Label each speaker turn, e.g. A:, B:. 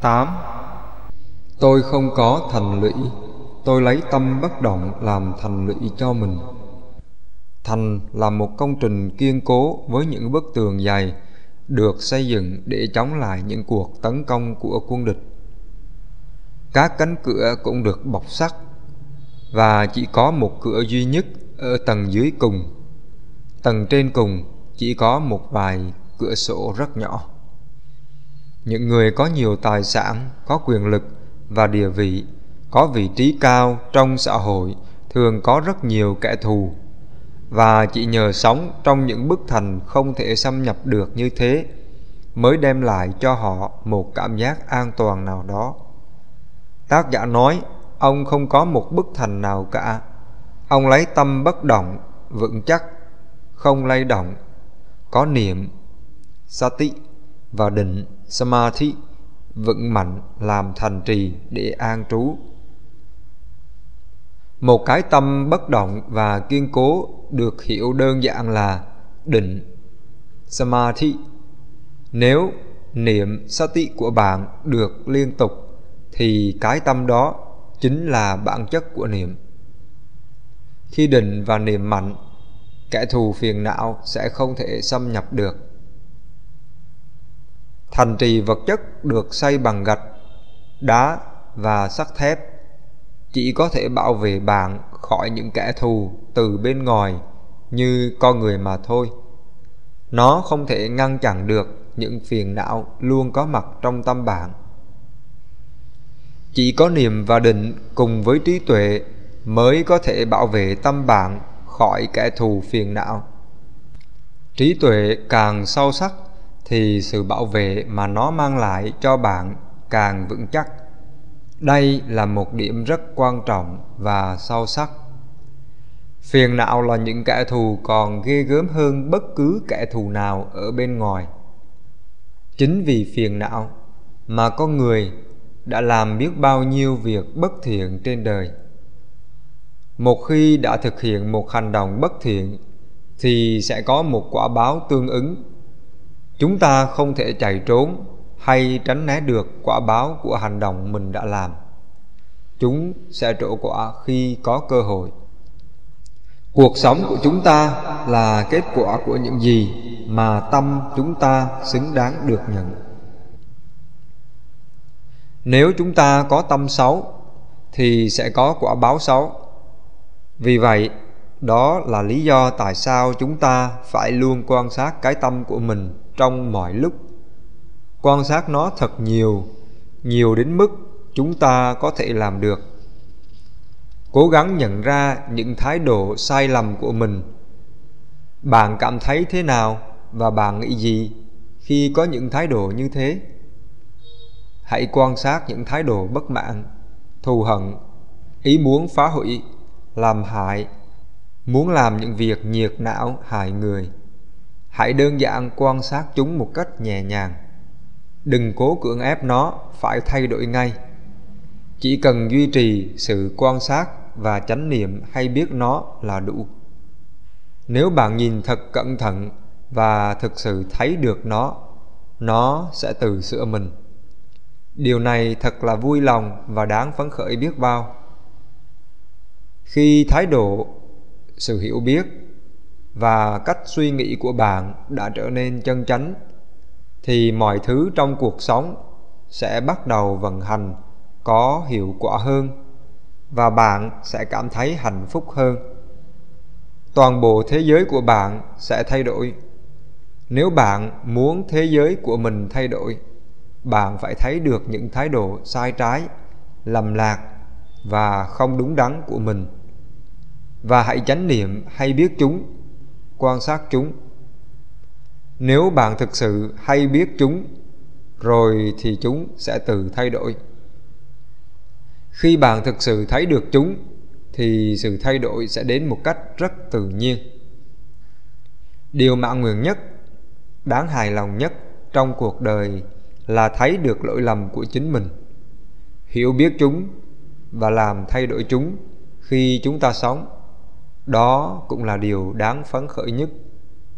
A: 8. Tôi không có thành lũy, Tôi lấy tâm bất động làm thành lũy cho mình Thành là một công trình kiên cố với những bức tường dày được xây dựng để chống lại những cuộc tấn công của quân địch. Các cánh cửa cũng được bọc sắt và chỉ có một cửa duy nhất ở tầng dưới cùng. Tầng trên cùng chỉ có một vài cửa sổ rất nhỏ. Những người có nhiều tài sản, có quyền lực và địa vị, có vị trí cao trong xã hội thường có rất nhiều kẻ thù. Và chỉ nhờ sống trong những bức thành không thể xâm nhập được như thế mới đem lại cho họ một cảm giác an toàn nào đó. Tác giả nói ông không có một bức thành nào cả. Ông lấy tâm bất động vững chắc không lay động có niệm sati và định samadhi, vững mạnh làm thành trì để an trú. Một cái tâm bất động và kiên cố được hiểu đơn giản là định. Samadhi, nếu niệm sati của bạn được liên tục, thì cái tâm đó chính là bản chất của niệm. Khi định và niệm mạnh, kẻ thù phiền não sẽ không thể xâm nhập được thành trì vật chất được xây bằng gạch, đá và sắt thép. Chỉ có thể bảo vệ bạn khỏi những kẻ thù từ bên ngoài, như con người mà thôi. Nó không thể ngăn chặn được những phiền não luôn có mặt trong tâm bạn. Chỉ có niềm và định cùng với trí tuệ mới có thể bảo vệ tâm bạn khỏi kẻ thù phiền não. Trí tuệ càng sâu sắc thì sự bảo vệ mà nó mang lại cho bạn càng vững chắc. Đây là một điểm rất quan trọng và sâu sắc. Phiền não là những kẻ thù còn ghê gớm hơn bất cứ kẻ thù nào ở bên ngoài. Chính vì phiền não mà con người đã làm biết bao nhiêu việc bất thiện trên đời. Một khi đã thực hiện một hành động bất thiện, thì sẽ có một quả báo tương ứng chúng ta không thể chạy trốn hay tránh né được quả báo của hành động mình đã làm. Chúng sẽ trổ quả khi có cơ hội. Cuộc sống của chúng ta là kết quả của những gì mà tâm chúng ta xứng đáng được nhận. Nếu chúng ta có tâm xấu, thì sẽ có quả báo xấu. Vì vậy, đó là lý do tại sao chúng ta phải luôn quan sát cái tâm của mình trong mọi lúc. Quan sát nó thật nhiều nhiều đến mức chúng ta có thể làm được. Cố gắng nhận ra những thái độ sai lầm của mình. Bạn cảm thấy thế nào và bạn nghĩ gì khi có những thái độ như thế? Hãy quan sát những thái độ bất mãn, thù hận, ý muốn phá hủy, làm hại, muốn làm những việc nhiệt não hại người hãy đơn giản quan sát chúng một cách nhẹ nhàng. Đừng cố cưỡng ép nó phải thay đổi ngay. Chỉ cần duy trì sự quan sát và chánh niệm hay biết nó là đủ. Nếu bạn nhìn thật cẩn thận và thực sự thấy được nó nó sẽ tự sửa mình. Điều này thật là vui lòng và đáng phấn khởi biết bao. Khi thái độ, sự hiểu biết và cách suy nghĩ của bạn đã trở nên chân chánh, thì mọi thứ trong cuộc sống sẽ bắt đầu vận hành có hiệu quả hơn và bạn sẽ cảm thấy hạnh phúc hơn. Toàn bộ thế giới của bạn sẽ thay đổi. Nếu bạn muốn thế giới của mình thay đổi, bạn phải thấy được những thái độ sai trái, lầm lạc và không đúng đắn của mình. Và hãy chánh niệm hay biết chúng quan sát chúng. Nếu bạn thực sự hay biết chúng, rồi thì chúng sẽ tự thay đổi. Khi bạn thực sự thấy được chúng, thì sự thay đổi sẽ đến một cách rất tự nhiên. Điều mãn nguyện nhất, đáng hài lòng nhất trong cuộc đời là thấy được lỗi lầm của chính mình, hiểu biết chúng và làm thay đổi chúng khi chúng ta sống đó cũng là điều đáng phấn khởi nhất.